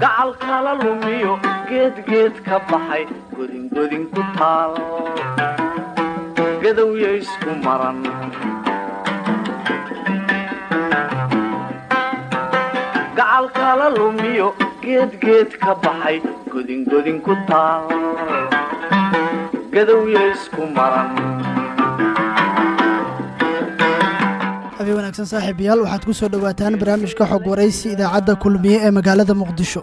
gacalkala lumiyo geedgeed ka baxay godingodin ku taal. Gadowya isku maran. Gacalkala lumiyo geedgeed ka baxay godingodin ku taal. Gadowya isku maran habeen wanaagsan saaxiibayaal waxaad ku soo dhowaataan barnaamijka xog waraysi idaacadda kulmiye ee magaalada muqdisho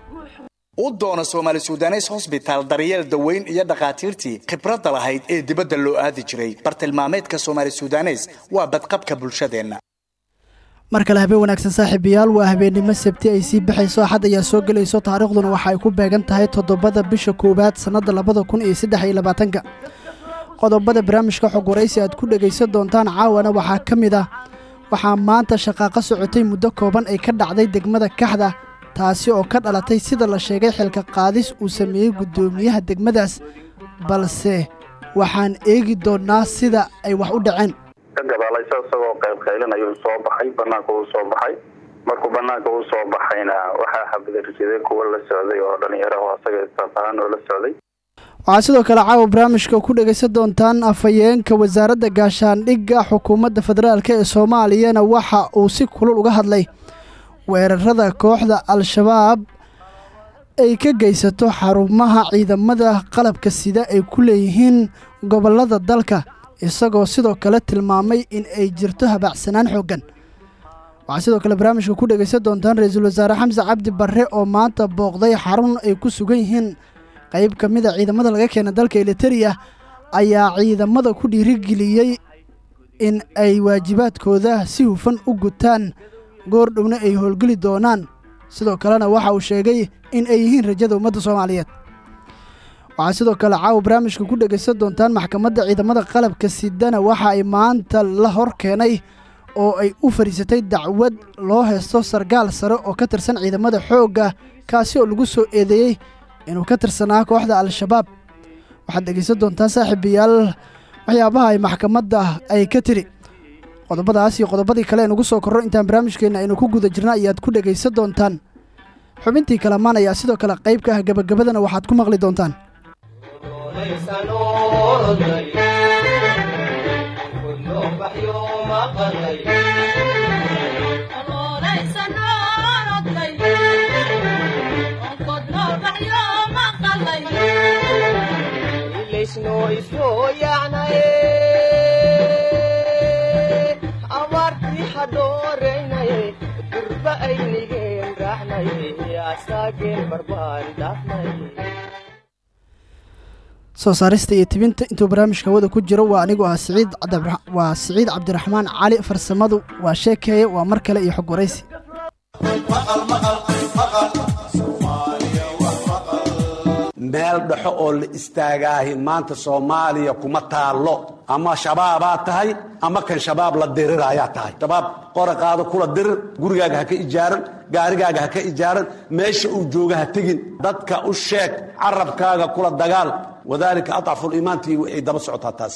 u doona soomaali sudanes hosbitaal daryeel daweyn iyo dhakhaatiirtii khibradda lahayd ee dibadda loo aadi jiray bartilmaameedka soomaali sudanes waa badqabka bulshadeenna mar kale habeen wanaagsan saaxiibayaal waa habeennimo sabti ay sii baxayso axad ayaa soo gelayso taariikhduna waxa ay ku beegan tahay toddobada bisha koowaad sannadda labada kun iyo saddex iyo labaatanka qodobada barnaamijka xog waraysi aad ku dhegaysan doontaan caawana waxaa ka mid ah waxaa maanta shaqaaqa socotay muddo kooban ay ka dhacday degmada kaxda taasi oo ka dhalatay sida la sheegay xilka qaadis uu sameeyey guddoomiyaha degmadaas. Balse waxaan eegi doonnaa sida ay wax u dhaceen. Ka gadaalaysa isagoo qaybqaylinayuu soo baxay banaanka uu soo baxay. Markuu banaanka uu soo baxayna waxaa xabadarijiday kuwa la socday oo dhalinyaraho asaga istaafaan oo la socday waxaa sidoo kale caawa barnaamijka ku dhegaysan doontaan afhayeenka wasaaradda gaashaandhigga xukuumadda federaalk ee soomaaliyana waxa uu si kulul uga hadlay weerarada kooxda al-shabaab ay ka geysato xarumaha ciidamada qalabka sida ay ku leeyihiin gobollada dalka isagoo sidoo kale tilmaamay in ay jirto habaacsanaan xooggan. Waxaa sidoo kale barnaamijka ku dhegaysan doontaan ra'iisul wasaare xamse cabdi barre oo maanta booqday xarun ay ku sugan yihiin qayb ka mid a ciidamada laga keena dalka eliteria ayaa ciidamada ku dhiirigeliyey in ay waajibaadkooda si hufan u gutaan goordhowna ay howlgeli doonaan. Sidoo kalena waxa uu sheegay in ay yihiin rajada ummadda soomaaliyeed. Waxaa sidoo kale caawa barnaamijka ku dhegaysan doontaan maxkamadda ciidamada qalabka sidana. Waxa ay maanta la hor keenay oo ay u fadhiisatay dacwad loo haysto sargaal sare oo ka tirsan ciidamada xoogga kaasi oo lagu soo eedeeyey inuu ka tirsanaa kooxda al-shabaab. Waxaad dhegaysan doontaan saaxiibayaal waxyaabaha ay maxkamadda ay ka tiri. Qodobadaas iyo qodobadii kale enugu soo korro intaan barnaamijkeenna aynu ku guda jirna ayaad ku dhegaysan doontaan. Xubintii kalamaan ayaa sidoo kale qayb ka ah gebagabadana waxaad ku maqli doontaan soo saarista iyo tibinta intuu barnaamijka hawada ku jiro waa anigu ah waa siciid cabdiraxmaan cali farsamadu waa sheekeeye waa mar kale iyo xog waraysi meel dhexo oo la istaagaahi maanta soomaaliya kuma taallo. Ama shabaabaa tahay ama kan shabaab la diriraayaa tahay. Shabaab qoraqaada kula dirir gurigaaga ha ka ijaaran gaarigaaga ha ka ijaaran meesha uu jooga ha tegin. Dadka u sheeg carabkaaga kula dagaal. Wadaalika adcafuliimaantii ay daba socotaa taas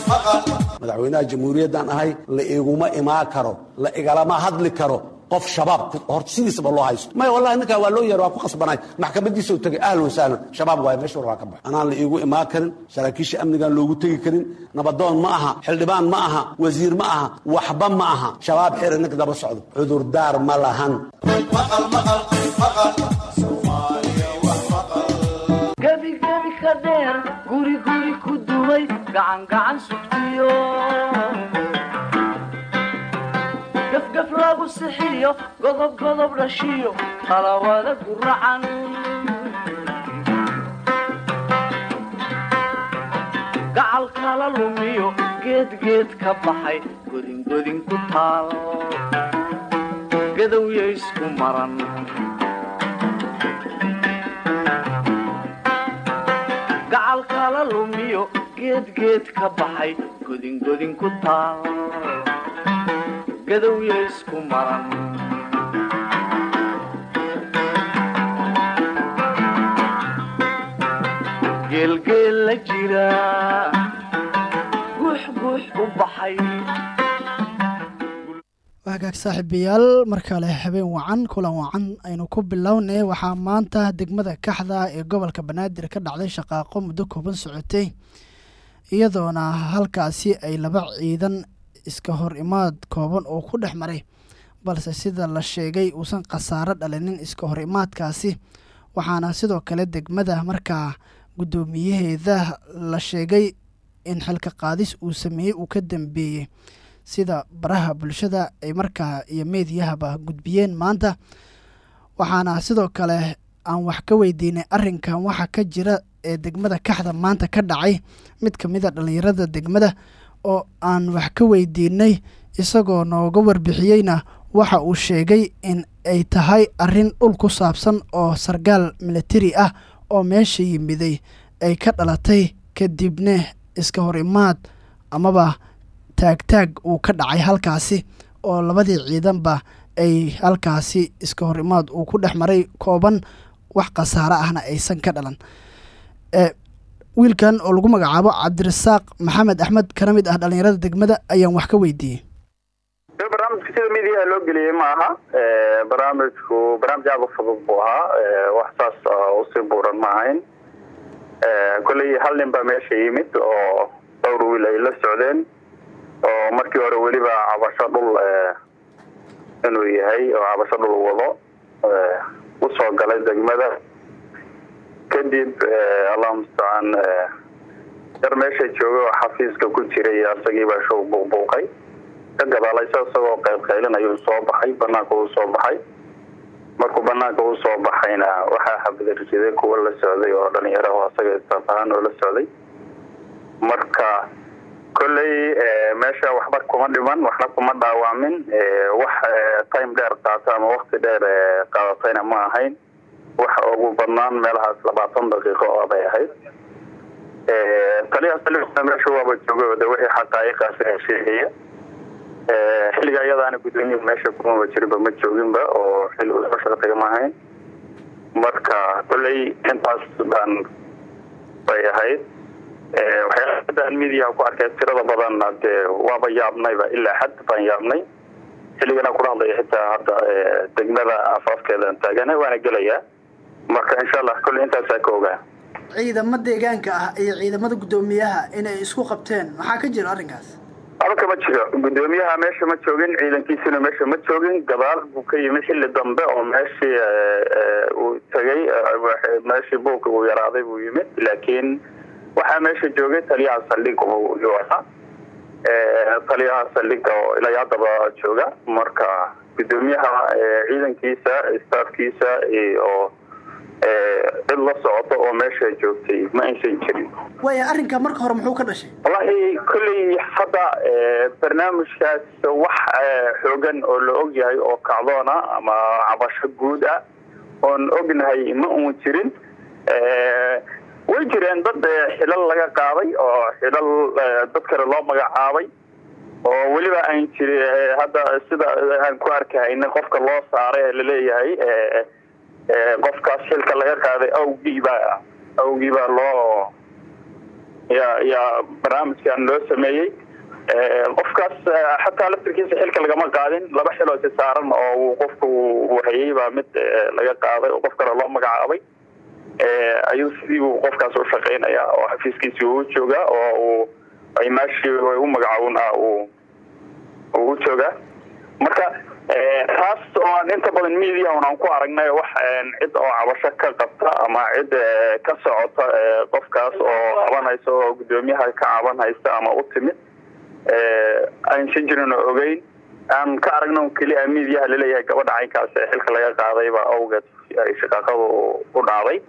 madaxweynaha jamhuuriyaddan ahay la iguma imaan karo la igalama hadli karo qof shabaab hor sidiisaba loo haysto. Maya wallahi ninkaa waa loo yeer waa ku qasbanay. Maxkamadiisa u tegay ahlan wasahlan. Shabaab waay meesha war waa ka baxo anaan la iigu imaan karin saraakiisha amnigaan loogu tegi karin nabadoon ma aha xildhibaan ma aha wasiir ma aha waxba ma aha. Shabaab xiri ninka daba socdo. Cudurdaar ma lahan. Gebigebi ka dheer guri guri ku dumay gacan gacan sugtiyo gafgaf lagu sixiyo godob godob dhashiyo talawada guracan gacal kala lumiyo geed geed ka baxay godingodin ku taal. Gadowya isku maran. Gacal kala lumiyo geed geed ka baxay godingodin ku taal gadowya isku maran geelgeel la jira guux guux u baxay waagaag saaxiibayaal mar kale habeen wacan kulan wacan aynu ku bilownay. Waxaa maanta degmada kaxda ee gobolka banaadir ka dhacday shaqaaqo muddo kooban socotay iyadoona halkaasi ay laba ciidan iska hor imaad kooban oo ku dhex maray balse sida la sheegay uusan khasaaro dhalinin iska hor imaadkaasi waxaana sidoo kale degmada markaa guddoomiyaheeda la sheegay in xilka qaadis uu sameeyey uu ka dambeeyey. Sida baraha bulshada ay markaa iyo meediyahaba gudbiyeen maanta waxaana sidoo kale aan wax ka weydiinay arrinkan. Waxa ka jira ee degmada kaxda maanta ka dhacay. Mid ka mid a dhallinyarada degmada oo aan wax ka weydiinay isagoo nooga warbixiyeyna waxa uu sheegay in ay tahay arrin dhul ku saabsan oo sargaal militari ah oo meesha yimiday. Ay ka dhalatay kadibna iska hor imaad amaba taagtaag uu ka dhacay halkaasi oo labadii ciidanba ay halkaasi iska hor imaad uu ku dhex maray kooban wax khasaaro ahna aysan ka dhalan wiilkan oo lagu magacaabo cabdirasaaq maxamed axmed kana mid ah dhallinyarada degmada ayaan wax ka weydiiyey. Barnaamijka sida midiyaha loo geliyey ma aha barnaamijku barnaamij aada u fudud buu ahaa. Wax saas u sii buuran ma ahayn. Kolley hal nin baa meesha yimid oo dhowr wiil ay la socdeen oo markii hore weliba cabasho dhul inuu yahay oo cabasho dhul wado u soo galay degmada kadib allahu mustacaan yar meesha jooga oo xafiiska ku jiray isagiibaa show buuqbuuqay. Ka gadaalaysa isagoo qayb qaylin ayuu soo baxay banaanka uu soo baxay. Markuu banaanka uu soo baxayna waxaa xabadarijiday kuwa la socday oo dhalinyaraho asaga istafahaan oo la socday. Marka kolley meesha waxba kuma dhiman waxna kuma dhaawacmin wax time dheer qaata ama wakti dheer qaadatayna ma ahayn waxa ugu badnaan meelahaas labaatan daqiiqo oo bay ahayd. Taliyaha meesha waaba jooga de wixii xaqaa'iqaasi sheegaya. Xilliga iyadaana guddoomiyaha meesha kumaba jirinba ma jooginba oo xilli uu soo shaqtaga ma ahayn. Marka kolley intaas baan bay ahayd. Waxyaala haddaan midiyaha ku arkay tirada badanna dee waaba yaabnayba ilaa xad baan yaabnay. Xilligana kula hadlaya xitaa hadda degmada afaafkeedan taagana waana gelayaa marka insha allah kolley intaasaa ka ogaa ciidamo deegaanka ah iyo ciidamada guddoomiyaha inay isku qabteen maxaa ka jira arrinkaas? Halka ma jiro. Guddoomiyaha meesha ma joogin ciidankiisuna meesha ma joogin. Gadaal buu ka yimid xilli dambe oo meeshii uu tegay meeshii buuka uu yaraaday buu yimid. Laakiin waxaa meesha joogay taliyaha saldhig yuu ahaa. Taliyaha saldhiga oo ilaa jooga. Marka guddoomiyaha ciidankiisa staafkiisa iyo cid la socoto oo meesha joogtay ma aysan jirin. Waaya arrinka marka hore muxuu ka dhashay? Wallahi kolley hadda barnaamijkaas wax xoogan oo la og yahay oo kacdoona ama cabasho guud ah oon ognahay ma uun jirin. Way jireen dad xilal laga qaaday oo xilal dad kale loo magacaabay oo weliba aan jiri hadda sida aan ku arkahayna qofka loo saaray ee la leeyahay qofkaas xilka laga qaaday awgiibaa awgiibaa loo ya yaa barnaamijkan loo sameeyey. Qofkaas xataa laftirkiisa xilka lagama qaadin laba xiloo si saaran oo uu qofka uu hayay baa mid laga qaaday oo qof kale loo magacaabay. Ayuu sidii buu qofkaas u shaqaynaya oo xafiiskiisii uu joogaa oo uu ay meeshii u magacaawin ah uu uu joogaa marka taas oo aan inta badan media aan ku aragnay wax cid oo cabasho ka qabta ama cid ka socota qofkaas oo cabanhaysa oo guddoomiyaha ka caban haysta ama u timid. Aysan jirin oo ogeyn. Aan ka aragno keliya miidiyaha la leeyahay gabadha caynkaas ee xilka laga qaadayba awgeed ay shaqaaqadu u dhacday.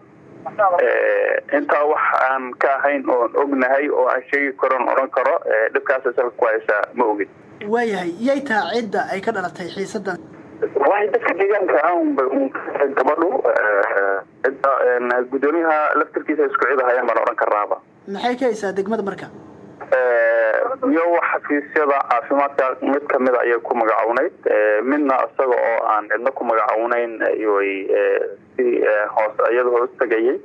Intaa wax aan ka ahayn oon ognahay oo aan sheegi karon odhan karo dhibkaas salka ku haysaa ma ogin waayahay yay taha cidda ay ka dhalatay xiisadan wallahi dadka deegaanka aanba gabadhu cidda guddoomiyaha laftirkiisa isku cid ahayaan baan odhan karaaba maxay ka haysaa degmada marka? Iyo wax xafiisyada caafimaadka mid kamida ayay ku magacawnayd. Midna isaga oo aan cidna ku magacawnayn way si hoos iyada hoos tegayay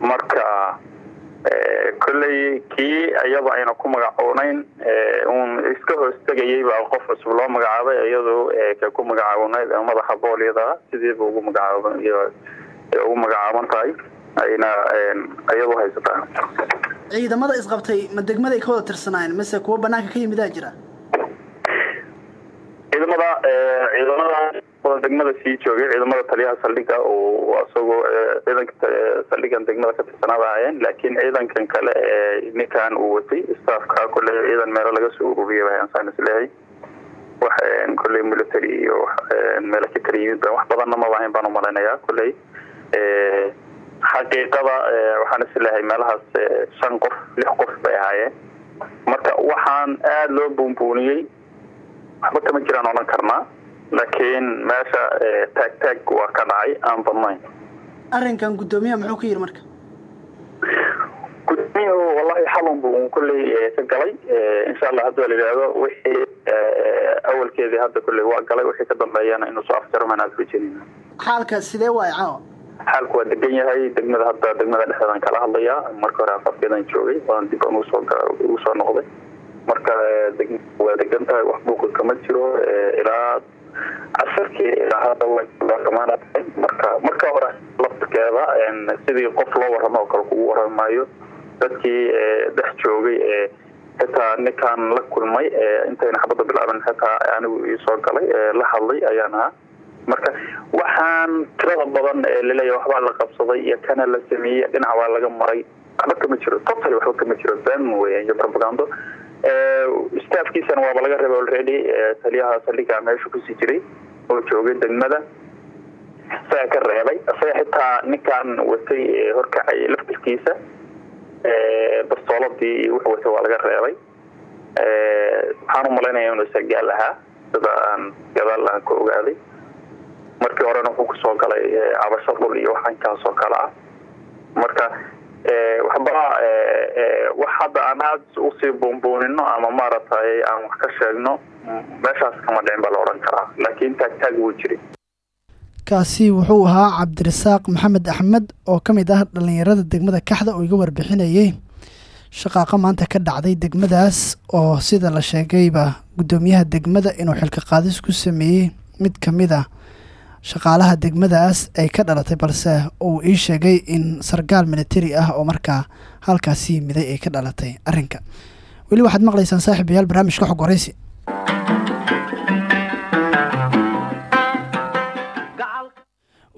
marka kolley kii iyada ayna ku magacawnayn un iska hoos tegayay baa qof cusub loo magacaabay iyadoo ka ku magacawnayd madaxa boolyada sidiiba ugu magacaab ugu magacaaban tahay ayna iyadu haysataa. Ciidamada isqabtay ma degmaday ka wada tirsanaayeen mise kuwo banaanka ka yimidaa jira? Ciidamada ciidamada degmada sii joogay ciidamada taliyaha saldhiga oo isagoo ciidanka saldhigan degmada ka tirsanaada ahaayeen laakiin ciidankan kale ee ninkan uu watay staafka kolley ciidan meelo laga soo ururiyay baan saan is leeyahay wax kolley military iyo meelo ka kala yimid wax badanna baan umalaynayaa kolley xaqiiqada waxaan is leeyahay meelahaas shan qof lix qof bay ahaayeen marka waxaan aada loo buunbuuniyey waxba kama jiraan odhan karnaa laakiin meesha taag taag waa ka dhacay aan badnayn. Arrinkan guddoomiyaha muxuu ka yidhi marka? Guddoomiyuhu wallahi xalun bu un kolley ka galay. Insha allah haddii la yidhaahdo wixii awalkeedii hadda kolley waa galay. Wixii ka dambeeyana inuu soo afjarmaan aada rajeynayna xaalka sidee waay caawa? Xaalku waa degan yahay. Degmada hadda degmada dhexdeedan kala hadlayaa marka hore afarkeedan joogay. Waan dib aan u soo ugu soo noqday. Marka waa degan tahay. Wax buuqa kama jiro. Ilaa casarkii ilaa hadda dhamaana marka marka hore laftirkeeda sidii qof loo warramo oo kale kugu warramaayo dadkii dhex joogay ee xitaa ninkaan la kulmay intayna xabadda bilaaban xitaa anigu iisoo galay la hadlay ayaan ahaa. Marka waxaan tirada badan ee la leeyahay waxbaa la qabsaday iyo kana la sameeyey dhinac waa laga maray. Waxba kama jiro totally waxba kama jiro. Been weeyaan iyo propagando staafkiisana waaba laga reebay already. Taliyaha saldhiga meesha ku sii jiray oo joogay degmada. Isaga ka reebay. Isaga xitaa ninkan watay horkacay laftirkiisa bastooladii iyo wuxuu watay waa laga reebay. Waxaan u malaynaya inuu isagaal ahaa. Sida aan gadaal aan ka ogaaday. Markii horena wuxuu ku soo galay cabasho dhul iyo waxankaas oo kale ah marka waxba wax hadda aan aad u sii buunbuunino ama maaragtay aan wax ka sheegno meeshaas kama dhicin baa la odhan karaa. Laakiin taag taag wuu jiray kaasi wuxuu ahaa cabdirasaaq maxamed axmed oo ka mid ah dhallinyarada degmada kaxda oo iga warbixinayay. Shaqaaqo maanta ka dhacday degmadaas oo sida la sheegayba guddoomiyaha degmada inuu xilka qaadis ku sameeyey mid ka mid a shaqaalaha degmadaas ay ka dhalatay balse uu ii sheegay in sargaal militari ah oo markaa halkaasi yimiday ay ka dhalatay arrinka. Weli waxaad maqlaysaan saaxiibayaal barnaamijka xog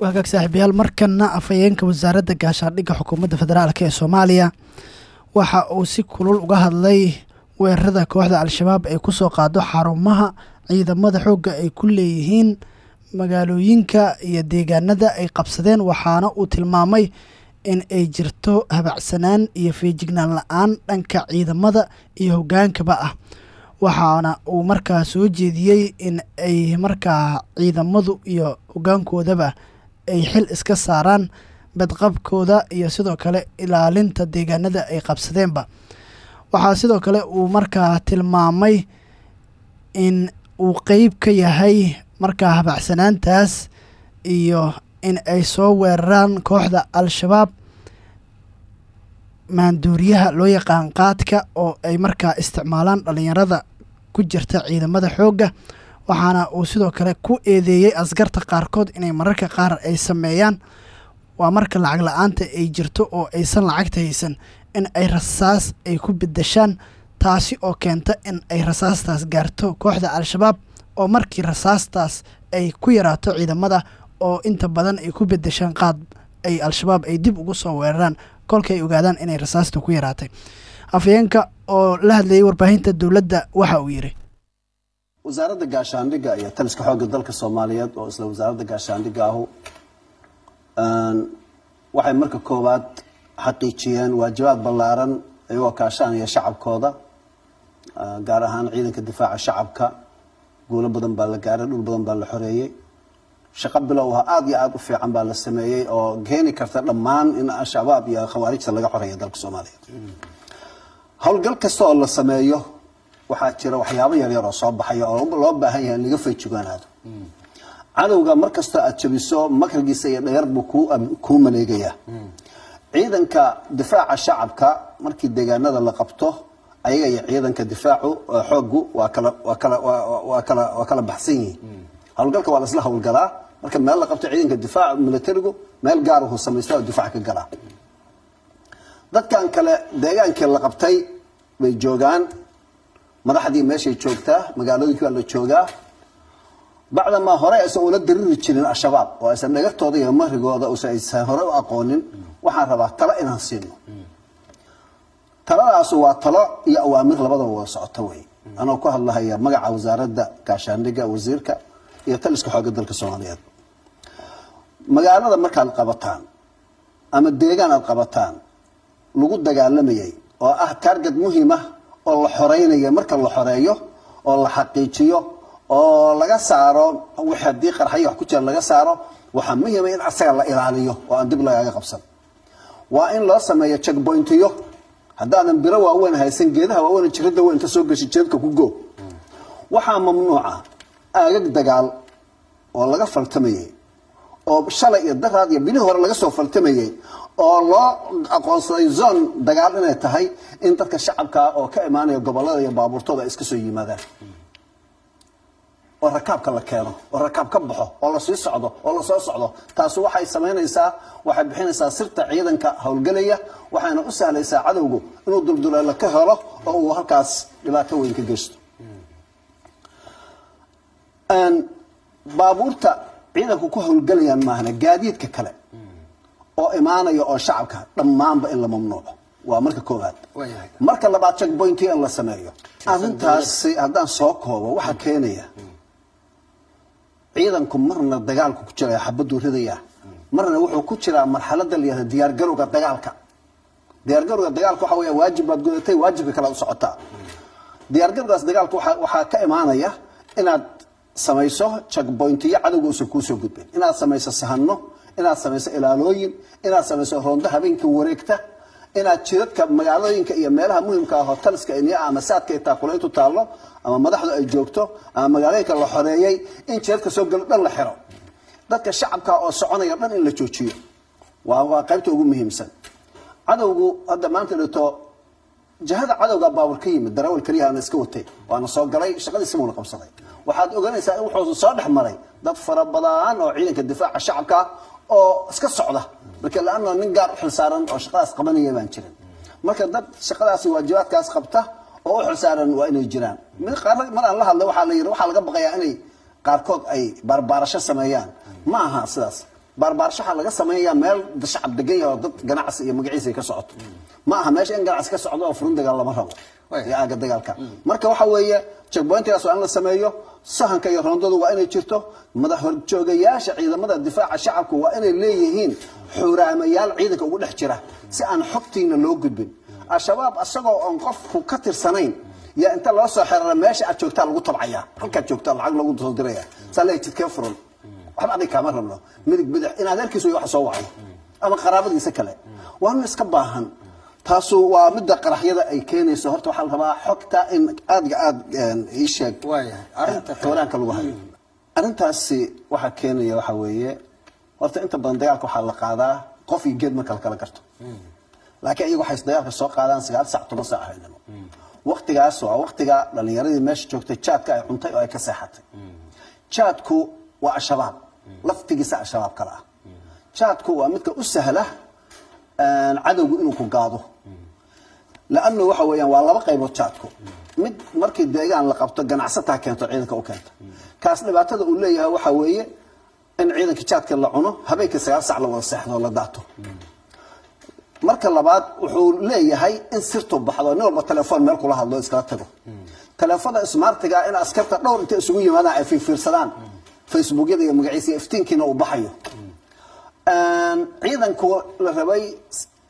hagaag saaxiibayaal markana afhayeenka wasaaradda gaashaandhigga xukuumadda federaalk ee soomaaliya waxa uu si kulul uga hadlay weerarada kooxda al-shabaab ay ku soo qaado xarumaha ciidamada xoogga ay ku leeyihiin magaalooyinka iyo deegaanada ay qabsadeen waxaana uu tilmaamay in ay jirto habacsanaan iyo feejignaan la'aan dhanka ciidamada iyo hogaankaba ah. Waxaana uu markaa soo jeediyey in ay markaa ciidamadu iyo hogaankoodaba ay xil iska saaraan badqabkooda iyo sidoo kale ilaalinta deegaanada ay qabsadeenba. Waxaa sidoo kale uu markaa tilmaamay in uu qeyb ka yahay markaa habacsanaantaas iyo in ay soo weeraraan kooxda al-shabaab maanduuriyaha loo yaqaan qaadka oo ay markaa isticmaalaan dhalinyarada ku jirta ciidamada xoogga waxaana uu sidoo kale ku eedeeyey askarta qaarkood inay mararka qaar ay sameeyaan. Waa marka lacag la'aanta ay jirto oo aysan lacagta haysan in ay rasaas ay ku bedeshaan taasi oo keenta in ay rasaastaas gaarto kooxda al-shabaab oo markii rasaastaas ay ku yaraato ciidamada oo inta badan ay ku bedeshaan qaad ay al-shabaab ay dib ugu soo weeraraan kolka ay ogaadaan inay rasaasta ku yaraatay. Afhayeenka oo la hadlayay warbaahinta dowladda waxa uu yidhi wasaaradda gaashaandhigga iyo taliska xoogga dalka soomaaliyeed oo isla wasaaradda gaashaandhigga ahu waxay marka koowaad xaqiijiyeen waajibaad ballaaran iyagoo kaashanaya shacabkooda gaar ahaan ciidanka difaaca shacabka guulo badan baa la gaaray dhul badan baa la xoreeyey shaqo bilow aada iyo aada u fiican baa la sameeyey oo keeni karta dhammaan in al-shabaab iyo khawaarijta laga xoreeya dalka soomaaliyeed howlgal kasta oo la sameeyo waxaa jira waxyaabo yaryar oo soo baxaya oo loo baahan yahay in laga feejigoonaado cadowga mar kastoo aada jabiso makrigiisa iyo dhayar buu kuu maleegayaa ciidanka difaaca shacabka markii deegaanada la qabto ayaga iyo ciidanka difaacu xoogu waa kala waa kala waa kala waa kala baxsan yihiin. Howlgalka waa lasla howlgalaa marka meel la qabto ciidanka difaaca militarigu meel gaar uu samaysta oo difaac ka galaa. Dadkan kale deegaankii la qabtay bay joogaan. Madaxdii meeshay joogtaa magaalooyinkii baa la joogaa. Bacdamaa hore aysan ula dariri jirin al-shabaab oo aysan dhagartooda iyo marigooda aysan hore u aqoonin. Waxaan rabaa talo inaan siino taladaas waa talo iyo awaamir labadaba wada socoto wey anoo ku hadlahaya magaca wasaaradda gaashaandhigga wasiirka iyo taliska xoogga dalka soomaaliyeed. Magaalada markaad qabataan ama deegaan aad qabataan lagu dagaalamayay oo ah target muhiim ah oo la xoreynaya marka la xoreeyo oo la xaqiijiyo oo laga saaro haddii qarxayo wax ku jira laga saaro waxaa muhiima in asaga la ilaaliyo oo aan dib lagaaga qabsan. Waa in loo sameeyo checkpointiyo haddaadan biro waaweyn haysan geedaha waaweyn jirada weyn ka soo gashi jeedka ku go. Waxaa mamnuuca aagag dagaal oo laga faltamayay oo shalay iyo daraad iyo bilihii hore laga soo faltamayay oo loo aqoonsaday zone dagaal inay tahay in dadka shacabka oo ka imaanaya gobollada iyo baabuurtooda ay iska soo yimaadaan. Oo rakaabka la keeno oo rakaab ka baxo oo la sii socdo oo la soo socdo. Taasi waxay samaynaysaa waxay bixinaysaa sirta ciidanka howlgelaya waxayna u sahlaysaa cadowgu inuu dulduleelo ka helo oo uu halkaas dhibaato weyn ka geysto. Baabuurta ciidanku ku howlgelayaan maahna gaadiidka kale oo imaanaya oo shacabka dhammaanba in la mamnuuco. Waa marka koowaad. Marka labaad checkpointi in la sameeyo. Arrintaasi haddaan soo koobo waxaa keenaya ciidanku marna dagaalku ku jiraya xabaduu ridaya marna wuxuu ku jiraa marxalada la yihahda diyaargarowga dagaalka diyaargarowga dagaalka waxa weya waajib baad gudatay waajibka kale u socotaa diyaargarowgaas waxaa ka imaanaya inaad samayso checkpointiyo cadowga uusan kuusoo gudbin. Inaad samayso sahano inaad samayso ilaalooyin inaad samayso roondo habeenka wareegta inaad jidadka magaalooyinka iyo meelaha muhimka ah hoteliska iniya ama saadka ay taakuleyntu taallo ama madaxdu ay joogto ama magaalooyinka la xoreeyey in jidadka soo galo dhan la xiro. Dadka shacabka oo soconaya dhan in la joojiyo. Waa qaybta ugu muhiimsan cadowgu hadda maanta dhito jihada cadowga baabur ka yimid darawal keliyaana iska watay waana soo galay shaqadiisi muuna qabsaday. Waxaad oganaysaa in wuxuu soo dhex maray dad fara badan oo ciidanka difaaca shacabka oo iska socda. Marka laana nin gaar u xilsaaran oo shaqadaas qabanaya baan jirin. Marka dad shaqadaasi waajibaadkaas qabta oo u xilsaaran waa inay jiraan. Mar aan la hadlay waxaa la yidhi waxaa laga baqayaa inay qaarkood ay baarbaarasho sameeyaan. Ma aha sidaas waxaa laga sameeyaa meel shacab degan yahay oo dad ganacsi iyo magaciisa ka socoto. Ma aha meesha in ganacsi ka socdo oo furun dagaal lama rabo iyo aaga dagaalka. Marka waxa weeye checkpointigaas waa in la sameeyo sahanka iyo roondadu waa inay jirto. Madax horjoogayaasha ciidamada difaaca shacabku waa inay leeyihiin xuraamayaal ciidanka ugu dhex jira si aan xogtiina loo gudbin. Al-shabaab asagoo oon qofku ka tirsanayn yaa inta loo soo xerara meesha aad joogtaa lagu tabcaya halkaad joogtaa lacag lagu soo diraya. Saa leeya jidkee furan waxba kaama rabno. Midig bidix in adeerkiisu wax soo wacay. Ama qaraabadiisa kale. Waa nin iska baahan. Taasu waa midda qaraxyada ay keenayso. Horta waxaa la rabaa xogta in aadga aada ii sheeg. Xooraanka lagu hayo. Arrintaasi waxaa keenaya waxaa weeye horta inta badan dagaalka waxaa la qaadaa qof iyo geed marka la kala garto. Laakiin iyagu waxay dagaalka soo qaadaan sagaal sac toban sac haynimo waktigaas waa waktiga dhalinyaradii meesha joogtay jaadka ay cuntay oo ay ka seexatay. Jaadku waa al-shabaab. Laftigiisa al-shabaab kale ah. Jaadku waa midka u sahla cadowgu inuu ku gaado laanu waxa weeyaan waa laba qaybood jaadku. Mid markii deegaan la qabto ganacsataa keento ciidanka u keenta kaas dhibaatada uu leeyahay waxa weeye in ciidanka jaadka la cuno habeenkii sagaal sac la wada seexdo la daato. Marka labaad wuxuu leeyahay in sirtu baxdo nin walba telefoon meel kula hadlo iskala tago. Taleefada smartiga in askarta dhowr inta isugu yimaadaan ay fiirfiirsadaan facebookyada iyo magaciisa iftiinkiina uu baxayo. Ciidanku la rabay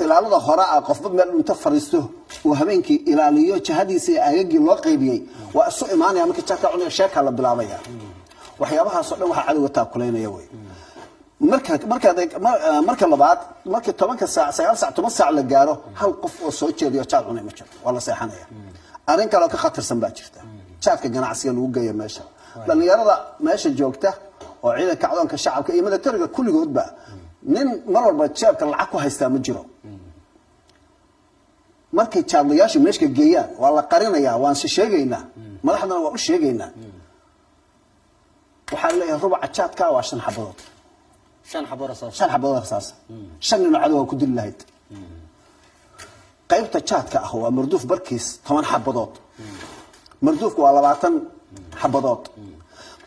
ilaalada hore ah qofba meel inta fariisto uu habeenkii ilaaliyo jihadiisa iyo aagagii loo qaybiyey waa isu imaanaya markii jaadka cunaya sheekaa la bilaabaya. Waxyaabahaasoo dhan waxaa cadowga taakulaynaya wey marka marka labaad markii tobanka saac sagaal saac toban saac la gaaro hal qof oo soo jeediyo jaad cunay ma jiro. Waa la seexanaya. Arrin kaloo ka khatarsan baa jirta. Jaadka ganacsiga lagu geeyo meesha dhallinyarada meesha joogta oo ciidanka cdoonka shacabka iyo milatariga kulligoodba nin mar walba jeebka lacag ku haystaa ma jiro. Markay jaadlayaashu meeshka geeyaan waa la qarinayaa waan si sheegaynaa madaxdana waa u sheegaynaa. Waxaa leeyahay rubaca jaadka waa shan xabadood. Shan xabadood rasaas shan nin oo cadow waa ku dili lahayd. Qaybta jaadka ah waa marduuf barkiis toban xabadood. Marduufku waa labaatan xabadood.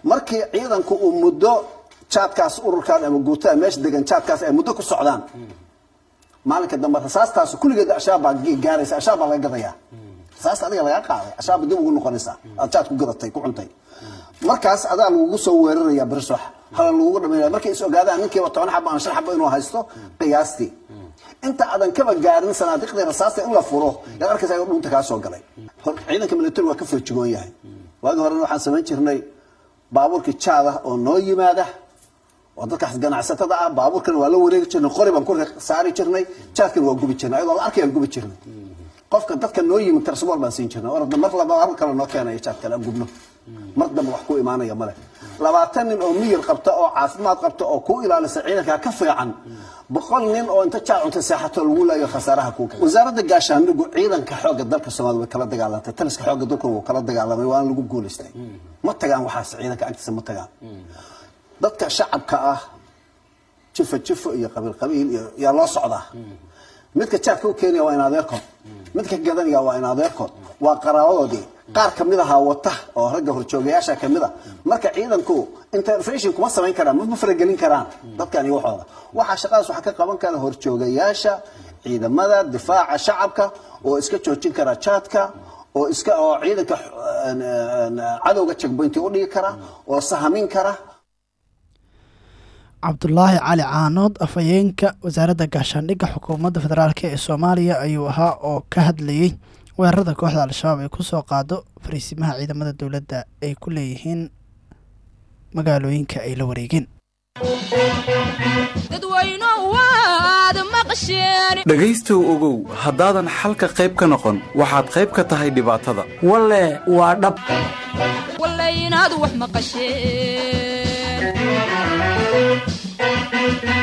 Markii ciidanku uu muddo jaadkaas ururkan ama guutada meesha degan jaadkaas ay muddo ku socdaan maalinka dambe rasaastaas kulligeed ashaab baa gaaraysa ashaab baa laga gadayaa rasaasta adiga lagaa qaaday ashaab dib ugu noqonaysaa aad jaad ku gadatay ku cuntay. Markaas adaa lagugu soo weeraraya berisox hala lagugu dhameynaya markay is ogaadaan ninkiiba toban xabo ama shan xabo inuu haysto qiyaastii. Inta aadan kaba gaarin sanaadiiqdii rasaasta in la furo yaad arkaysa ayuu dhunta galay. Ciidanka militari waa ka feejigoon yahay waagi horena waxaan samayn jirnay baabuurkii jaad ah oo noo yimaada oo dadkaas ganacsatada ah baabuurkan waa la wareegi jirnay qori baan ku saari jirnay jaadkan waa gubi jirnay ayadoo la arkayaan gubi jirnay. Qofka dadka noo yimid tarsmool baan siin jirnay orada mar laba mar kale noo keenaya jaadkan aan gubno. Mar dambe wax ku imaanaya male labaatan nin oo miyir qabta oo caafimaad qabta oo ku ilaalisa ciidanka ka fiican. Boqol nin oo inta jaad cunta seexato lagu laayo khasaaraha ku wasaaradda gaashaandhigu ciidanka xoogga dalka soomaaliya way kala dagaalantay taliska xoogga dalka wuu kala dagaalamay waana lagu guulaystay ma tagaan waxaas ciidanka agtiisa ma tagaan. Dadka shacabka ah jifo jifo iyo qabiil qabiil iyo yaa loo socdaa midka jaadka u keenaya waa in adeerkood midka gadanaya waa in adeerkood waa qaraabadoodii qaar ka mid ahaa wata oo ragga horjoogayaasha ka mid a. Marka ciidanku intervention kuma samayn karaan ma faragelin karaan dadkan iyo waxooda. Waxaa shaqadaas waxaa ka qaban kara horjoogayaasha ciidamada difaaca shacabka oo iska joojin kara jaadka oo iska oo ciidanka cadowga checkpoint u dhigi kara oo sahamin kara. Cabdulaahi cali caanood afhayeenka wasaaradda gaashaandhigga xukuumadda federaalk ee soomaaliya ayuu ahaa oo ka hadlayey weerarada kooxda al-shabaab ay ku soo qaado fariisimaha ciidamada dowladda ay ku leeyihiin magaalooyinka ay la wareegeen. Dhegaystow ogow haddaadan xalka qayb ka noqon waxaad qayb ka tahay dhibaatada. Walle waa dhab. Gafgaf lagu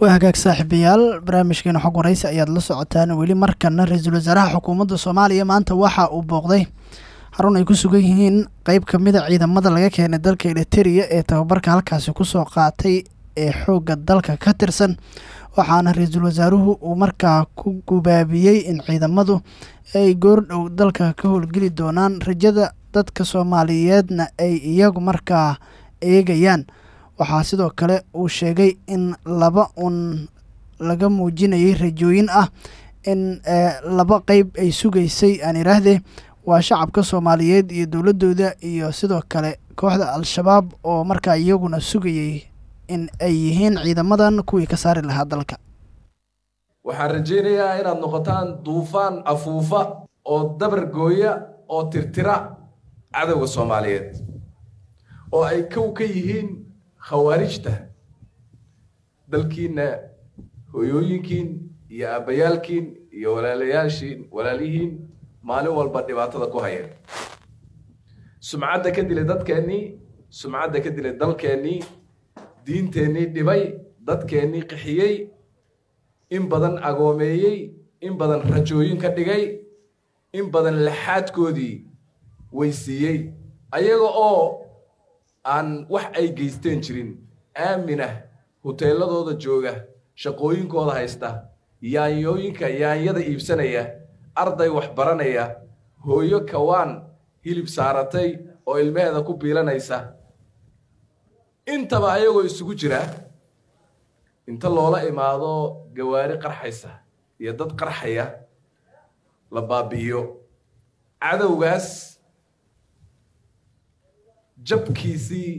waa hagaag saaxiibayaal barnaamijkeena xog waraysi ayaad la socotaan. Weli markana ra'iisul wasaaraha xukuumadda soomaaliya maanta waxa uu booqday. Xarun ay ku sugan yihiin qeyb ka mida ciidamada laga keenay dalka eliteria ee tababarka halkaasi ku soo qaatay ee xoogga dalka ka tirsan. Waxaana ra'iisul wasaaruhu uu markaa ku gubaabiyey in ciidamadu ay goordhow dalka ka howlgeli doonaan. Rajada dadka soomaaliyeedna ay iyagu markaa eegayaan waxaa sidoo kale uu sheegay in laba un laga muujinayay rajooyin ah in laba qeyb ay sugaysay. Aan idhaahdee waa shacabka soomaaliyeed iyo dowladooda iyo sidoo kale kooxda al-shabaab oo markaa iyaguna sugayay in ay yihiin ciidamadan kuwii ka saari lahaa dalka. Waxaan rajaynayaa inaad noqotaan duufaan afuufa oo dabar gooya oo tirtira cadowga soomaaliyeed oo ay kow ka yihiin khawaarijta dalkiinna hooyooyinkiin iyo aabbayaalkiin iyo walaalayaashiin walaalihiin maalin walba dhibaatada ku haya sumcadda ka dilay dadkeennii sumcadda ka dilay dalkeennii diinteennii dhibay dadkeennii qixiyey in badan agoomeeyey in badan rajooyin ka dhigay in badan laxaadkoodii weysiiyey. Ayaga oo aan wax ay geysteen jirin. Aaminah huteeladooda jooga shaqooyinkooda haysta yaanyooyinka yaanyada iibsanaya arday wax baranaya hooyo kawaan hilib saaratay oo ilmaheeda ku biilanaysa. Intaba ayagoo isugu jira inta loola imaado gawaari qarxaysa iyo dad qarxaya la baabi'iyo. Cadowgaas jabkiisii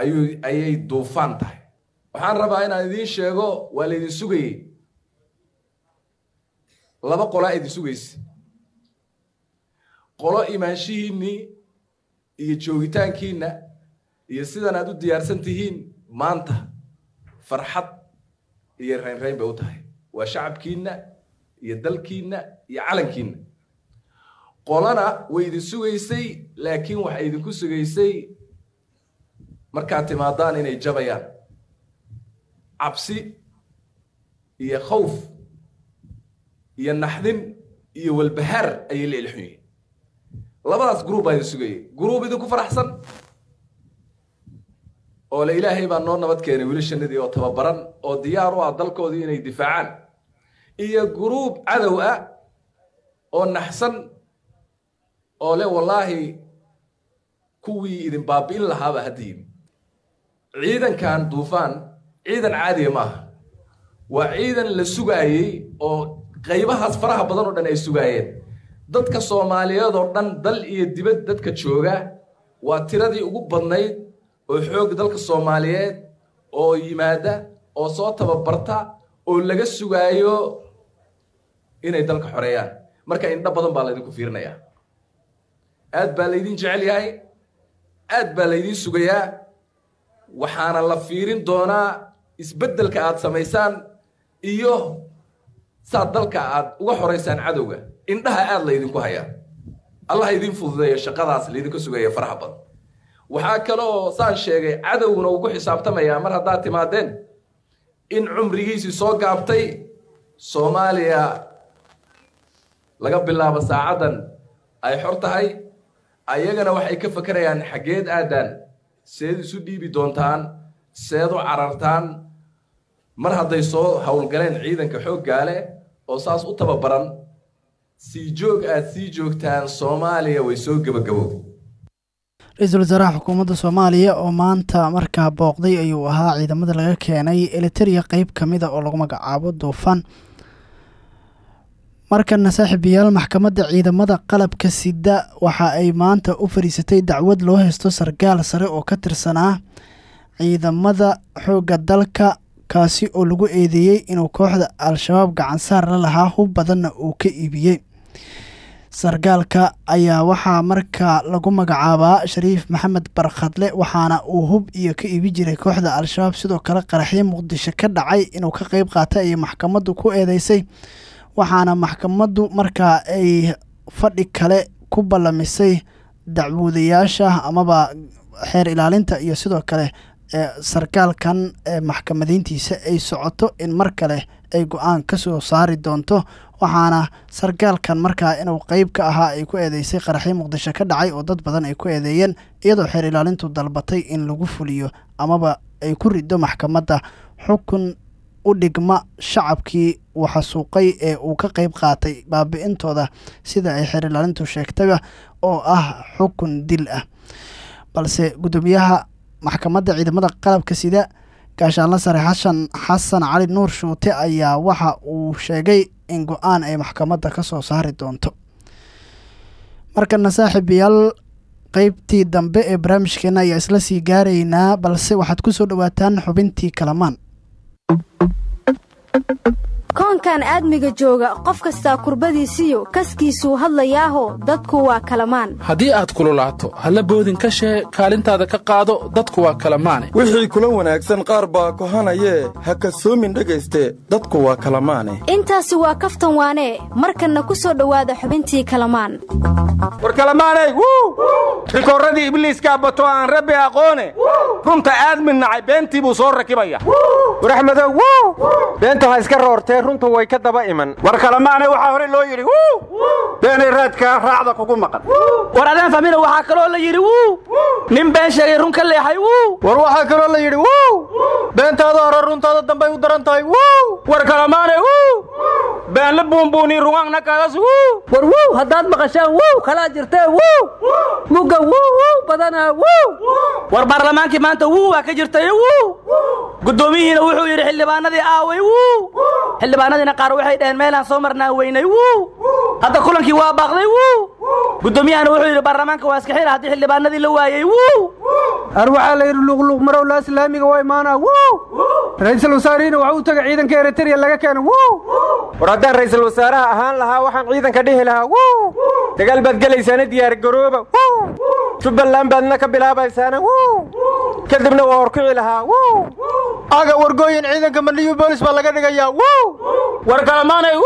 ayuu ayay duufaan tahay. Waxaan rabaa inaan idiin sheego waa laydin sugayey. Laba qolaa idin sugaysa qolo imaanshihiinnii iyo joogitaankiinna iyo sidan aad u diyaarsan tihiin maanta farxad iyo raynrayn bay u tahay. Waa shacabkiinna iyo dalkiinna iyo calankiinna qolana way idin sugaysay laakiin waxay idinku sugaysay markaad timaadaan inay jabayaan. Cabsi iyo khawf iyo naxdin iyo walbahaar ayay la ilxun yihiin. Labadaas gruub baa idin sugayay. Gruub idinku faraxsan oo le ilaahay baa noo nabad keenay wiilashanadii oo tababaran oo diyaar u ah dalkoodii inay difaacaan. Iyo gruub cadow ah oo naxsan oo le wallaahi kuwii idin baabi'in lahaaba hadda yimi ciidankan duufaan ciidan caadiya maaha. Waa ciidan la sugaayey oo qaybahaas faraha badan oo dhan ay sugaayeen. Dadka soomaaliyeed oo dhan dal iyo dibad dadka jooga waa tiradii ugu badnayd oo xoog dalka soomaaliyeed oo yimaada oo soo tababarta oo laga sugaayo inay dalka xoreeyaan. Marka indho badan baa laydinku fiirinayaa aad baa laydin jecel yahay? Aad baa laydiin sugayaa? Waxaana la fiirin doonaa isbeddelka aad samaysaan iyo saad dalka aad uga xoraysaan cadowga. Indhaha aad laydinku hayaa. Allah idiin fududeeyo shaqadaas laydinka sugaya faraha badan. Waxaa kaloo saan sheegay cadowguna uu ku xisaabtamayaa mar haddaad timaadeen in cumrigiisii soo gaabtay soomaaliya laga bilaabo saacaddan ay xor tahay ayagana waxay ka fakerayaan xaggeed aadaan seed isu dhiibi doontaan seed u carartaan mar hadday soo howlgaleen ciidanka xooggaale oo saas u tababaran sii joog aad sii joogtaan soomaaliya way soo gebagabowday ra'iisul wasaaraha xukuumadda soomaaliya oo maanta markaa booqday ayuu ahaa ciidamada laga keenay eliteria qeyb ka mida oo lagu magacaabo duufaan markana saaxiibayaal maxkamadda ciidamada qalabka sida waxa ay maanta u fadhiisatay dacwad loo haysto sargaal sare oo ka tirsanaa ciidamada xoogga dalka kaasi oo lagu eedeeyey inuu kooxda al-shabaab gacansaar la lahaa hub badanna uu ka iibiyey. Sargaalka ayaa waxaa markaa lagu magacaabaa shariif maxamed barkhadle waxaana uu hub iyo ka iibi jiray kooxda al-shabaab sidoo kale qaraxyo muqdisho ka dhacay inuu ka qeyb qaatay ayay maxkamaddu ku eedeysay waxaana maxkamaddu markaa ay fadhi kale ku ballamisay dacwoodayaasha amaba xeer ilaalinta iyo sidoo kale sarkaalkan maxkamadiintiisa ay socoto in mar kale ay go'aan ka soo saari doonto. Waxaana sarkaalkan markaa inuu qeyb ka ahaa ay ku eedeysay qaraxyo muqdisho ka dhacay oo dad badan ay ku eedeeyeen iyadoo xeer ilaalintu dalbatay in lagu fuliyo amaba ay ku rido maxkamadda. Xukun u dhigma shacabkii waxasuuqay ee uu ka qeyb qaatay baabi'intooda sida ay xeer ilaalintu sheegtaba oo ah xukun dil ah. Balse guddoomiyaha maxkamadda ciidamada qalabka sida gaashaanla sare xashan xasan cali nuur shuute ayaa waxa uu sheegay in go'aan ay maxkamadda ka soo saari doonto. Markana saaxiibayaal qeybtii dambe ee barnaamijkeena ayaa isla sii gaaraynaa balse waxaad ku soo dhowaataan xubintii kalamaan Thank you koonkan aadmiga jooga qof kastaa kurbadiisiyo kaskiisuu hadlayaaho dadku waa kalamaan. Haddii aad kululaato halla boodin ka shee kaalintaada ka qaado dadku waa kalamaane. Wixii kula wanaagsan qaar baa kohanayee ha kasoomin dhegayste dadku waa kalamaane. Intaasi waa kaftan waanee markanna ku soo dhowaada xubintii kalamaan. War kalamaanay wuu! Rikoorradii ibliiskaa bato aan rabbi aqoone. Runta aadmin nacay beentii buu soo rakibaya. War axmedow wuu! Beenta ha iska roortee runta way ka daba iman. War kalemaane waxaa hore loo yidhi beenay raadkaa raacda kugu maqan. War adaan fahmina waxaa kaloo la yidhi wuu! Nin been sheegay run ka leexay wuu! War waxaa kaloo la yidhi wuu! Beentaada hore runtaada dambay u daran tahay wuu! War kalamaane wuu! Been la buunbuuni rugaanna kaadas wuu! War wuu! Haddaad maqashaan wuu! Kalaa jirtee wuu! Mugga wuu! Wuu! Badanaa wuu! War baarlamaankii maanta wuu! waa ka jirtay wuu! Guddoomiyihiina wuxuu yidhi xildhibaanadii aaway wuu xildhibaanadiina qaar waxay dhaheen meelaan soo marnaa weynay. Wuu! Hadda kulankii waa baaqday wuu guddoomiyahana wuxuu yidhi baarlamaanka waa iska xira haddii xildhibaanadii la waayey wuu! Ar waxaa la yidhi luqluq marowla islaamiga waa imaanaa wuu! Ra'iisul wasaarihiina waxa u taga ciidanka eritrea laga keena wuu! War haddaan ra'iisul wasaaraha ahaan lahaa waxaan ciidanka dhihi lahaa wuu! Dagaal baad gelaysaana diyaar garooba wuu! Jubbaland baadna ka bilaabaysaana kadibna waa horkici lahaa aga wargooyin ciidanka maniyu boolis baa laga dhigayaa war kalamaanay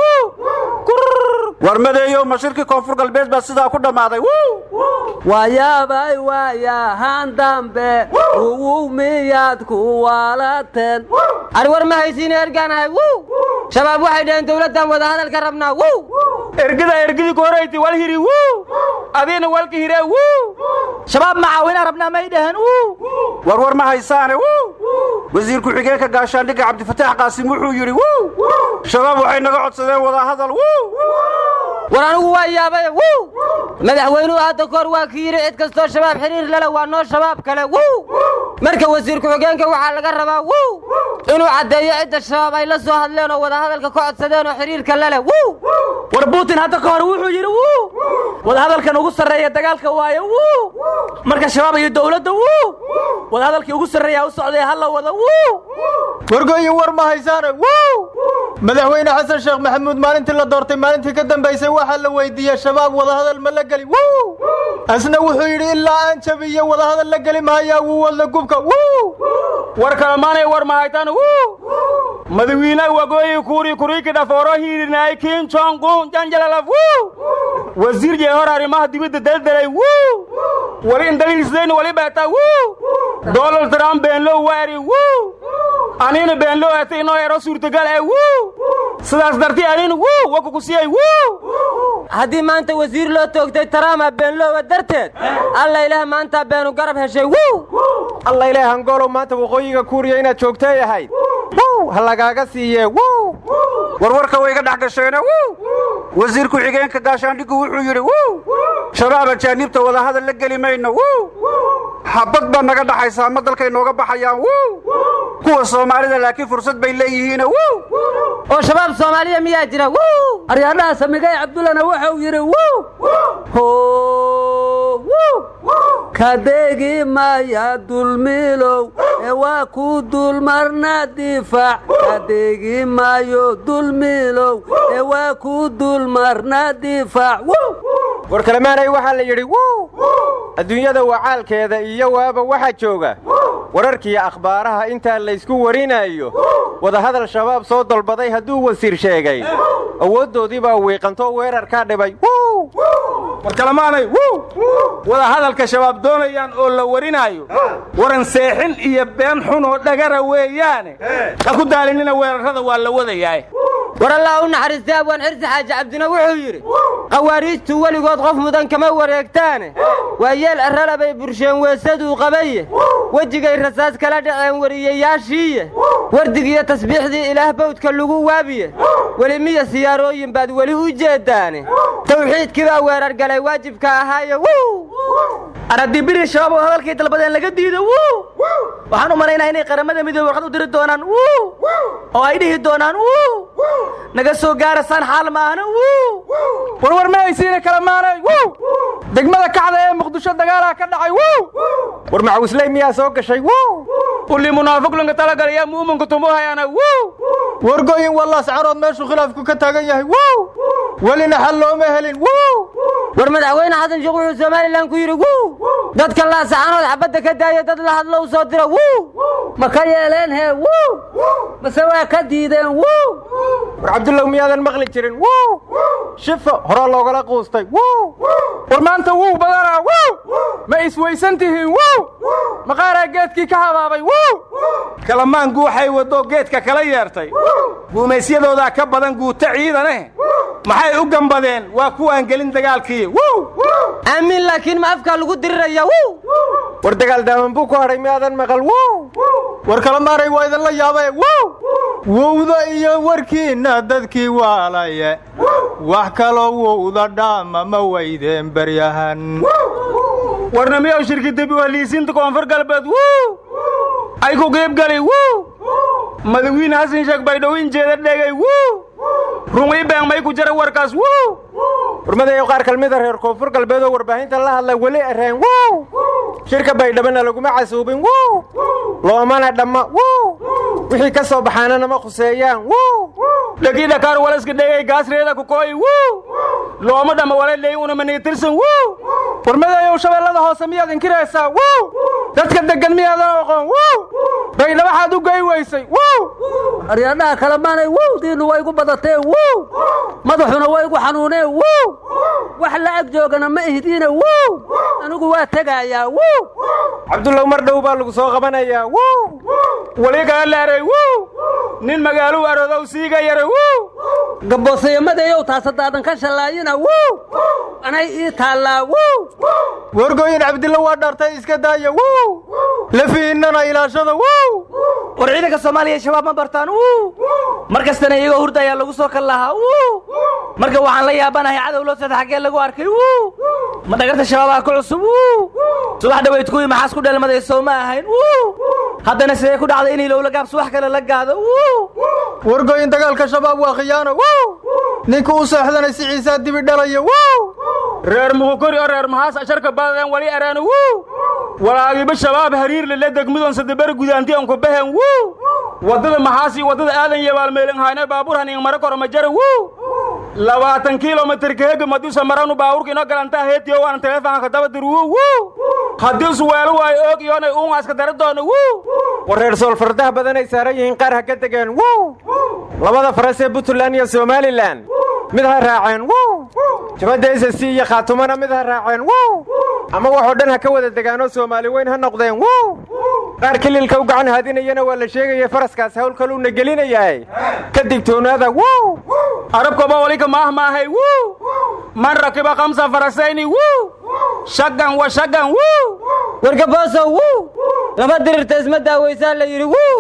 war madeeyo mashirkii koonfur galbeed baa sidaa ku dhammaaday. Waayaabay waayahan dambe. Uwu miyaad ku waalateen. Ari war ma haysiin ergaanahay shabaab waxay dhaheen dowladdan wadahadalka rabnaa. Wuu ergada ergidii ku horayti wal hiri. Adiina walka hiree wuu shabaab macaawina rabnaa may dhaheen. Wuu war war ma haysaane. Wasiir ku-xigeenka gaashaandhigga cabdifataax qaasim wuxuu yidhi. Shabaab waxay naga codsadeen wadahadal war anigu waa yaabay wuu! Madaxweynuhu hadda kahor waa ki yidhi cid kastoo shabaab xiriir lele waa noo shabaab kale. Wuu! Marka wasiir ku-xigeenka waxaa laga rabaa wuu! Inuu caddeeyo cidda shabaab ay la soo hadleen oo wadahadalka ka codsadeen oo xiriirka lele wuu! War buutin hadda ka hor wuxuu yidhi wuu! Wadahadalkan ugu sarreeya dagaalka waaye wuu! Marka shabaab iyo dowladda wuu! Wadahadalkii ugu sarreeyaa u socday halla wada wuu! Wargooyin war ma haysaane wuu! Madaxweyne xasan sheekh maxamuud maalintii la doortay maalintii ka dambaysay waxaa la weydiiyey shabaab wadahadal ma la geli. Wuu asna wuxuu yidhi ilaa aan jabiyo wadahadal la geli mahayaa wuu wadla gubka. Wuu war kalamaanay war mahaytan wuu madawiinaha wagooyi kuuri kuriiki dhafooro hiirinaay kiin jongun janjalalaf wuu wasiir jee hor arrimaha dibadda daldalay wuu wali indaliisdayn wali beeta wuu donald trump beenlow waari wuu aniina beenlow ata inoo ero suurtagal ee wuu sidaas dartii aniina wuu waku ku siiyey wuu haddii maanta wasiir loo toogtay taraama beenloowa darteed. Alla ilaah maanta beenu garab heshay alla ilaah hangoolow maanta waqooyiga kuuriya inaad joogtay ahayd. Wuu! Ha lagaaga siiyee wuu! Warwarka way iga dhex gasheene wuu! Wasiir ku-xigeenka gaashaandhiggu wuxuu yidhi wuu! Shabaab ajaaniibta wadahadal la geli mayno wuu! Xabad baa naga dhaxaysaa ma dalkay nooga baxayaan wuu kuwa soomaalida laakiin fursad bay leeyihiine wuu! Oo shabaab soomaaliya miyaa jira aryaadhaha samigay cabdullana waxa uu yidhi kadeegi maya dulmiilow ee waa ku dulmarna difaac kadeegi maayo dulmiilow ee waa ku dulmarna difaac war kalemaanay waxaa la yidhi adduunyada wacaalkeeda iyo waaba waxaa jooga. Wararkiiyo akhbaaraha intaa laysku warinayo. Wadahadal shabaab soo dalbaday hadduu wasiir sheegay. Awooddoodii baa wiiqantoo weerarkaa dhibay. War kalamaanay wuu! Wadahadalka shabaab doonayaan oo la warinaayo waran seexin iyo been xun oo dhagara weeyaane. Ha ku daalinina weerarrada waa la wadayaa war u naxariistay abwaan xirsi xaaji cabdina wuxuu yidhi qawaariijtu weligood qof mudan kama wareegtaane. Waa yeel arrala bay bursheen weesaduu qabaye wejigay rasaas kala dhaceen wariyayaashiiye wardigiyo tasbiixdii ilaah bawdka lagu waabiye. Weli miya siyaarooyin baad weli u jeeddaane. Tawxiidkii baa weerar galay waajibka ahaaye wuu! Araddii biri shabaab oo hadalkay dalbadeen laga diido waxaan u malaynaa inay qaramada midoobe warqad u diri doonaan oo ay dhihi doonaan naga soo gaarasaan xaal maahna warwar ma haysiina kala maanay degmada kacda ee muqdisho dagaalaha ka dhacay war macawisley miyaa soo gashay wuu ulli munaafiqlinka talagalaya muuminka tumuhayaana wuu wargooyin wallaas carood meeshuu khilaafku ka taagan yahay welina xal looma helin war madaxweyne xasan sheekh wuxuu somalilan ku yidhi wuu dadka laasaxanood xabadda ka daaya dad la hadlo u soo dira wuu! Ma ka yeeleen hee wuu! Mase waa ka diideen wuu! War cabdullow miyaadan maqli jirin wuu! Shifo horoo loogala quustay wuu! War maanta wuu badanaa wuu! Ma isweysan tihiin wuu maqaaraa geedkii ka habaabay wuu! Kalamaanku waxay waddo geedka kala yeertay. Guumaysyadoodaa ka badan guuto ciidane maxay u gambadeen? Waa kuwaan gelin dagaalkii aamin laakiin ma afkaa lagu diriraya war dagaal daaman buu ku hadhay miyaadan maqal wow war kala maaray waa idinla yaabee wow wowda iyo warkiinna dadkii waalaye. Wax kaloo wowda dhaama ma weydeen baryahan warnamiyow shirki dib u heliisiinta koonfur galbeed wuu ay ku qiibgali wuu madawiine xasan sheekh baydhowin jeeda dhegay wuu runii been may ku jara warkaas wuu warmadayow qaar kalmida reer koonfur galbeed oo warbaahinta la hadla weli ereen wow shirka baydhabana laguma casuubin. Wow loomana dhamma wow wixii ka soo baxaana nama khuseeyaan wow dhegii dhakaar walaska dhegay gaasreeda ku kooyi. Wuu looma dhamma wala leey una maniitirsan wuu warmadayow shabeellada hoose miyaad inkiraysaa wow dadka deggan miyaadan aqoon wow baydhabo waxaad u gey weysay wow aryaadhaha kale maanay wowdiinnu way igu badatee wow madaxuna way igu xanuunee wow wax la ag joogana ma ihdiina wow anigu waa tegaayaa wow cabdullow mar dhow baa lagu soo qabanayaa wow wali kaa laaray wow nin magaaluu aroodow siiga yara wow gabboosayamadayyow taasadaadan ka shallaayina wow anay ii taallaa wow wargooyin cabdilla waa dhaartay iska daaya wow lafiinnana ilaashada wow war ciidanka soomaaliya shabaab ma bartaan wow mar kastana iyagoo hurda ayaa lagu soo kal lahaa wow marka waxaan la yaabanahay cadow loo sada xaggee lagu arkay wow ma dhagarta shabaabaha ku cusub wow subax dhaweyd kuwii maxaas ku dheelmaday soo ma ahayn wow haddana sidee ku dhacday inay lowla gaab subax kale la gaado wow wargooyin dagaalka shabaab waa khiyaano wow ninka u seexdanay si ciisaa dibi dhalaya wow reer muhukori oo reer maxaas asharka badadeen wali araana wow walaagiba shabaab hariir lele degmidon sadabere gudaanti aan ku bahen wow waddada maxaas iyo waddada aadan baabuur hanin mara koro ma jara wow labaatan kilomitir kahega maduusa maranu baabuurka inoo galantaa heetiyo waan teleefonka daba dir wow wow haddii isu weelo waayo oog iyoonay uungaska dara doono wow war reer sool fardaha badanay saaran yihiin qaar ha ka tegeen wow labada faras ee puntland iyo somalilan mid ha raaceen s c iyo khaatumana mid ha raaceen ama waxoo dhan ha ka wada degaanoo soomaali weyn ha noqdeen qaar kililka u gacan haadinayana waa la sheegaya faraskaas hawl kaluuna gelinayahay ka digtoonaada wow arabkaba walika maah maahay wow man rakiba kamsa farasayni wow shagan wa shagan wow wargaboosow wow lama dirirta isma daawaysaa la yidhi wow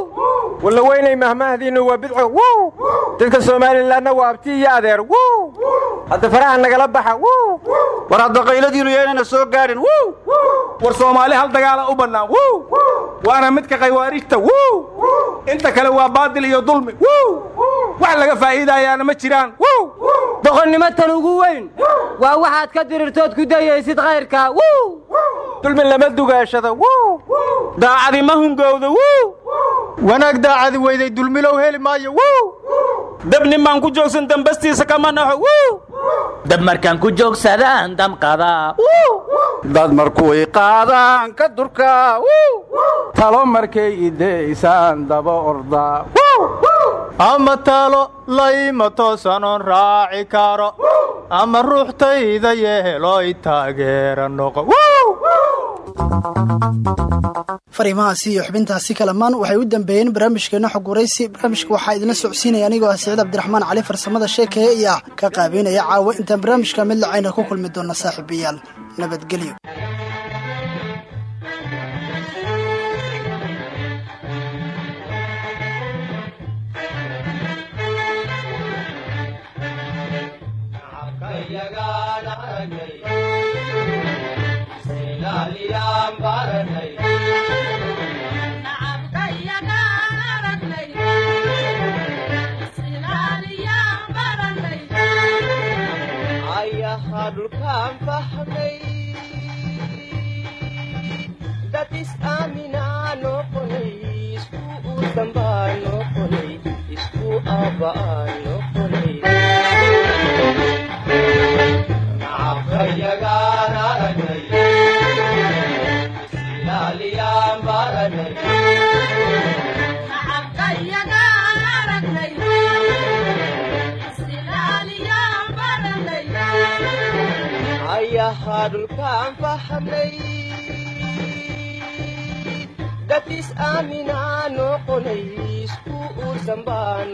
walla weynay mahmahdiinnu waa bidco wow dadka somalilanna waa abti iyo adeer wow hadda faraha nagala baxa wow war hadda qayladiinu yaynana soo gaadhin wow war soomaali hal dagaala u bannaan wow waana midka khaywaariijta wow inta kale waa baadil iyo dulmi wow wax laga faa'iidayaana ma jiraan wow doqonnimo tan ugu weyn waa waxaad ka dirirtood ku dayaysid khayrkaa wow dulmi lama dugaashada wow daacadi ma hungowda wow wanaag daacadi weyday dulmilow heli maayo wow dab ninbaan ku joogsan dambastiisa kama naxo wow dab markaan ku joogsadaan damqadaa dad markuy qaadaan ka durkaa talo markay ideysaan daba ordaa ama talo layma toosanoon raaci karo ama ruuxtayda yeeloy taageera noqo fariimahaasi iyo xubintaasi kalamaan waxay u dambeeyeen barnaamijkeena xog waraysi barnaamijka waxaa idinla socodsiinaya anigoo ah siciid cabdiraxmaan cali farsamada sheekaya iyo ah ka qaabeynaya caawa. Intaan barnaamijka mid lacayna ku kulmi doona saaxiibayaal nabadgelyo aaminaa noqonay isku udambaa noqonay isku aaba'aa noqonay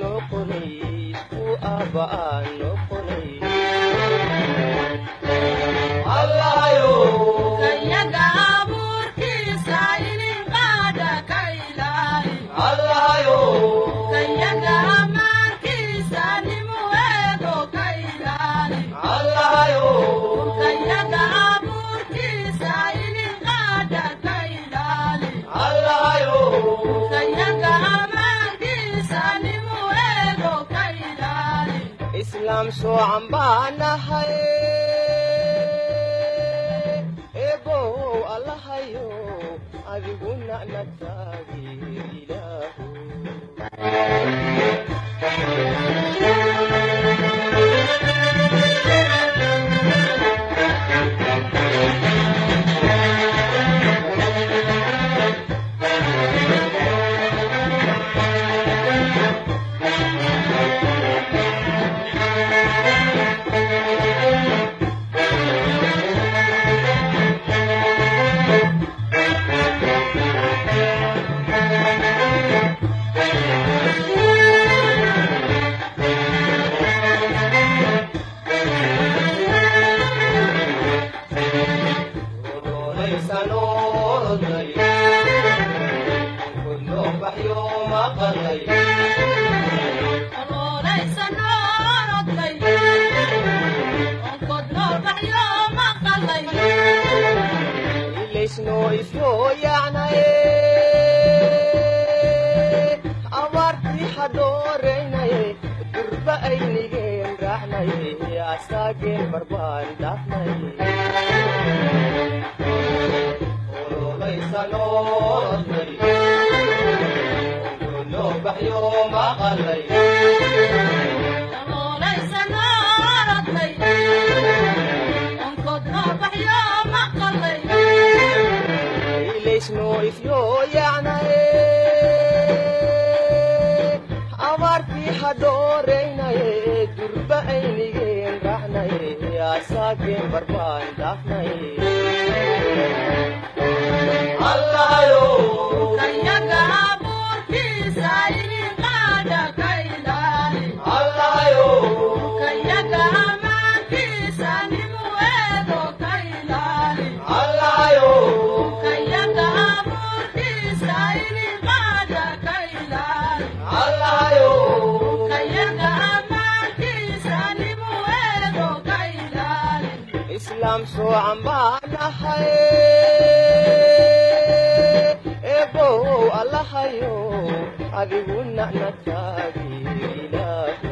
noqonay kayaga islaam soocan baa nahay eebow allahayo adiguna na taageer abaartii hadhooreynaye durba aynigeen raacnaye asaageen barbaan dhaafnaye islaam soocan baa nahay eebow allahayo adiguna na taageer ilaahu